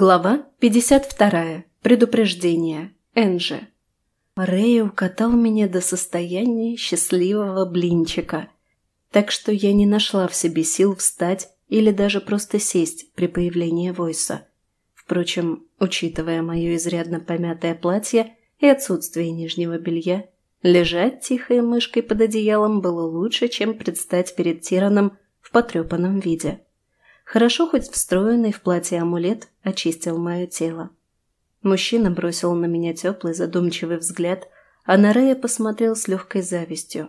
Глава 52. Предупреждение. Энджи. Рэй укатал меня до состояния счастливого блинчика, так что я не нашла в себе сил встать или даже просто сесть при появлении Войса. Впрочем, учитывая мое изрядно помятое платье и отсутствие нижнего белья, лежать тихой мышкой под одеялом было лучше, чем предстать перед Тираном в потрепанном виде. Хорошо хоть встроенный в платье амулет очистил мое тело. Мужчина бросил на меня теплый задумчивый взгляд, а на Рея посмотрел с легкой завистью.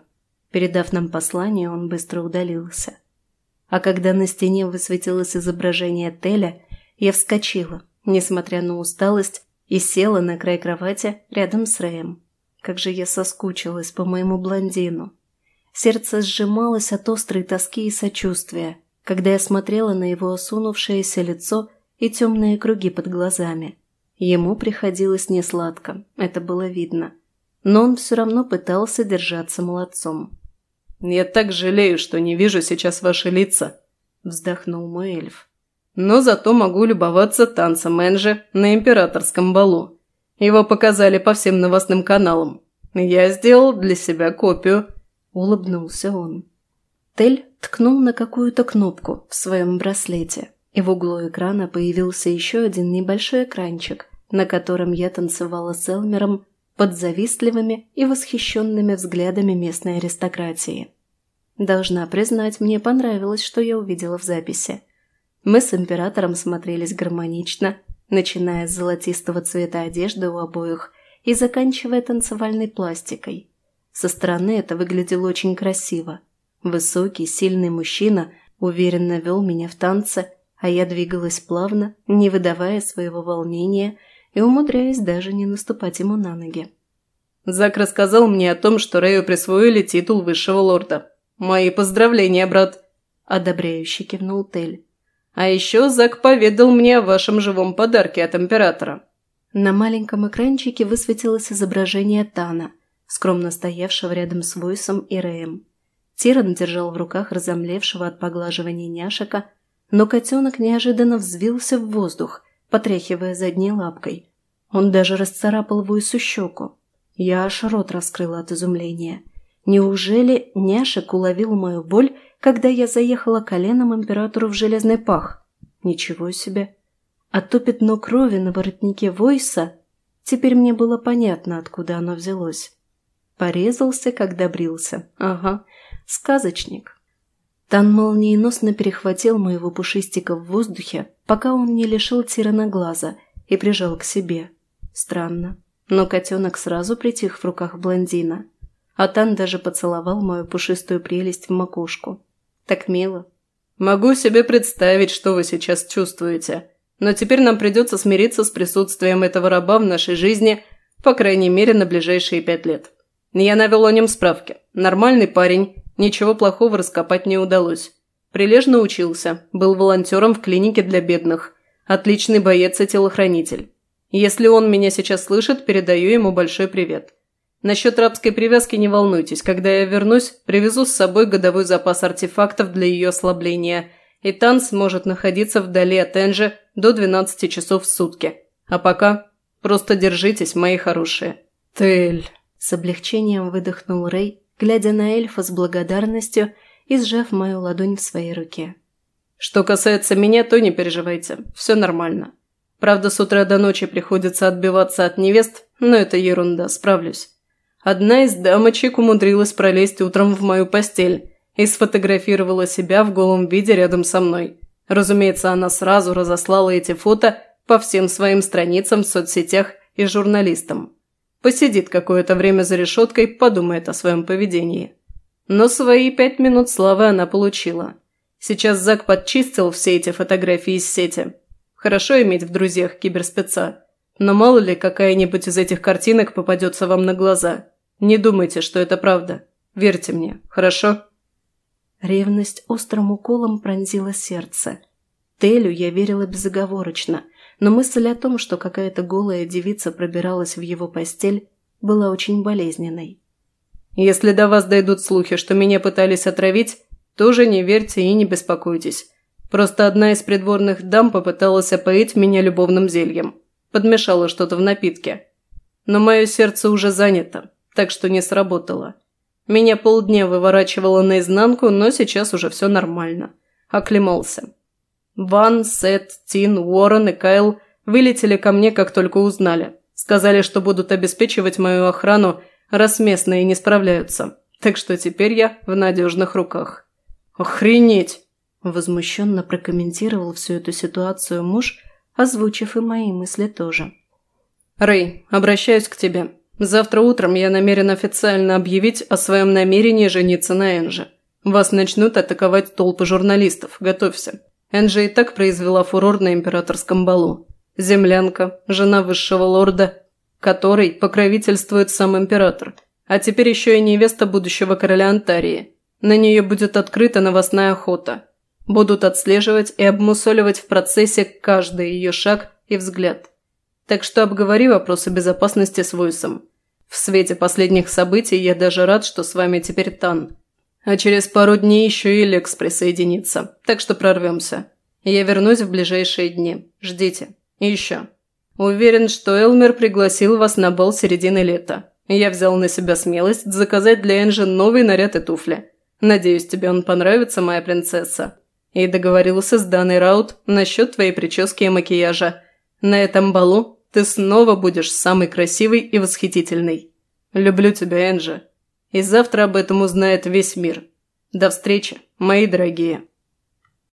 Передав нам послание, он быстро удалился. А когда на стене высветилось изображение Теля, я вскочила, несмотря на усталость, и села на край кровати рядом с Рэем. Как же я соскучилась по моему блондину. Сердце сжималось от острой тоски и сочувствия, когда я смотрела на его осунувшееся лицо и темные круги под глазами. Ему приходилось несладко, это было видно. Но он все равно пытался держаться молодцом. «Я так жалею, что не вижу сейчас ваши лица», – вздохнул мой эльф. «Но зато могу любоваться танцем Энжи на императорском балу. Его показали по всем новостным каналам. Я сделал для себя копию», – улыбнулся он. Тель ткнул на какую-то кнопку в своем браслете, и в углу экрана появился еще один небольшой экранчик, на котором я танцевала с Элмером под завистливыми и восхищенными взглядами местной аристократии. Должна признать, мне понравилось, что я увидела в записи. Мы с императором смотрелись гармонично, начиная с золотистого цвета одежды у обоих и заканчивая танцевальной пластикой. Со стороны это выглядело очень красиво – Высокий, сильный мужчина уверенно вел меня в танце, а я двигалась плавно, не выдавая своего волнения и умудряясь даже не наступать ему на ноги. «Зак рассказал мне о том, что Рэю присвоили титул высшего лорда. Мои поздравления, брат!» – одобряюще кивнул Тель. «А еще Зак поведал мне о вашем живом подарке от императора». На маленьком экранчике высветилось изображение Тана, скромно стоявшего рядом с Войсом и Рэем. Тиран держал в руках разомлевшего от поглаживания няшика, но котенок неожиданно взвился в воздух, потряхивая задней лапкой. Он даже расцарапал Вуйсу щеку. Я аж рот раскрыла от изумления. Неужели няшек уловил мою боль, когда я заехала коленом императору в железный пах? Ничего себе. А то пятно крови на воротнике Войса... Теперь мне было понятно, откуда оно взялось. Порезался, когда брился. Ага, Сказочник. Тан молниеносно перехватил моего пушистика в воздухе, пока он не лишил Тирана глаза и прижал к себе. Странно, но котенок сразу притих в руках блондина. А Тан даже поцеловал мою пушистую прелесть в макушку. Так мило. «Могу себе представить, что вы сейчас чувствуете. Но теперь нам придется смириться с присутствием этого раба в нашей жизни, по крайней мере, на ближайшие пять лет. Я навел о нем справки. Нормальный парень, Ничего плохого раскопать не удалось. Прилежно учился, был волонтером в клинике для бедных. Отличный боец и телохранитель. Если он меня сейчас слышит, передаю ему большой привет. Насчет рабской привязки не волнуйтесь. Когда я вернусь, привезу с собой годовой запас артефактов для ее ослабления, и Танс может находиться вдали от Энжи до 12 часов в сутки. А пока просто держитесь, мои хорошие. Тель. С облегчением выдохнул Рэй, глядя на эльфа с благодарностью и сжав мою ладонь в своей руке. «Что касается меня, то не переживайте, все нормально. Правда, с утра до ночи приходится отбиваться от невест, но это ерунда, справлюсь. Одна из дамочек умудрилась пролезть утром в мою постель и сфотографировала себя в голом виде рядом со мной. Разумеется, она сразу разослала эти фото по всем своим страницам в соцсетях и журналистам. Посидит какое-то время за решеткой, подумает о своем поведении. Но свои пять минут славы она получила. Сейчас Зак подчистил все эти фотографии из сети. Хорошо иметь в друзьях киберспеца. Но мало ли какая-нибудь из этих картинок попадется вам на глаза. Не думайте, что это правда. Верьте мне, хорошо?» Ревность острым уколом пронзила сердце. Телю я верила безоговорочно, но мысль о том, что какая-то голая девица пробиралась в его постель, была очень болезненной. «Если до вас дойдут слухи, что меня пытались отравить, тоже не верьте и не беспокойтесь. Просто одна из придворных дам попыталась опоить меня любовным зельем. Подмешала что-то в напитке. Но мое сердце уже занято, так что не сработало. Меня полдня выворачивало наизнанку, но сейчас уже все нормально. Оклемался. Ван, Сет, Тин, Уоррен и Кайл вылетели ко мне, как только узнали. Сказали, что будут обеспечивать мою охрану, раз местные не справляются. Так что теперь я в надежных руках. «Охренеть!» – возмущенно прокомментировал всю эту ситуацию муж, озвучив и мои мысли тоже. «Рэй, обращаюсь к тебе. Завтра утром я намерен официально объявить о своем намерении жениться на Энже. Вас начнут атаковать толпы журналистов. Готовься. Энджи и так произвела фурор на императорском балу. Землянка, жена высшего лорда, который покровительствует сам император, а теперь еще и невеста будущего короля Антарии. На нее будет открыта новостная охота. Будут отслеживать и обмусоливать в процессе каждый ее шаг и взгляд. Так что обговори вопросы безопасности с Войсом. В свете последних событий я даже рад, что с вами теперь Тан. А через пару дней еще и Лекс присоединится, так что прорвемся. Я вернусь в ближайшие дни. Ждите. И еще. Уверен, что Элмер пригласил вас на бал середины лета. Я взял на себя смелость заказать для Энжи новый наряд и туфли. Надеюсь, тебе он понравится, моя принцесса. И договорился с Даной Раут насчет твоей прически и макияжа. На этом балу ты снова будешь самый красивый и восхитительный. Люблю тебя, Энжи. И завтра об этом узнает весь мир. До встречи, мои дорогие.